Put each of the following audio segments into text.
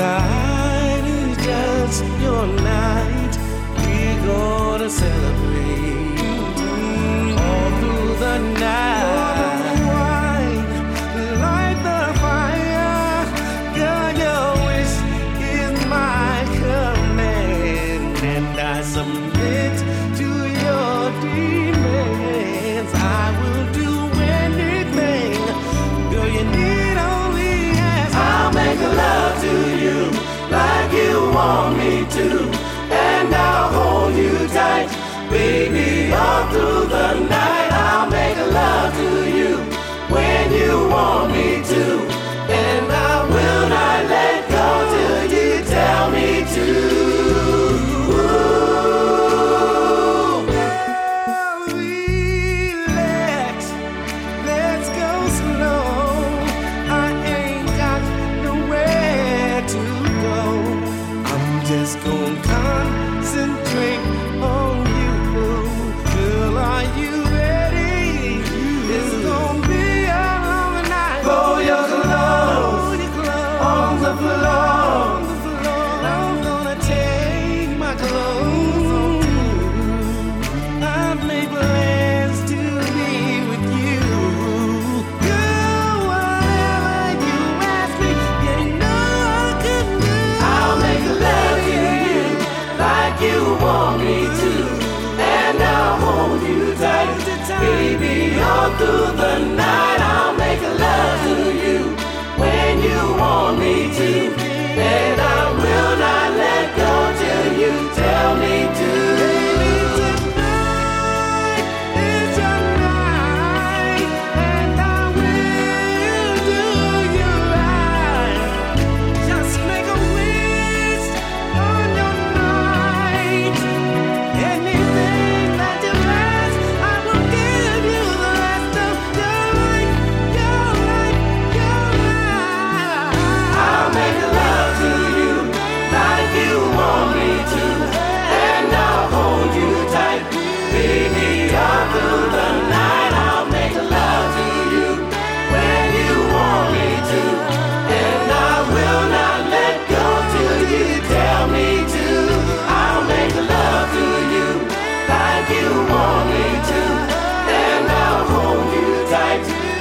night is just your night. We gonna celebrate. Baby, all through the night, I'll make love to you when you want me to. And I will not let go till you tell me to. Just gonna come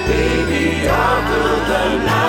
baby, all through the night.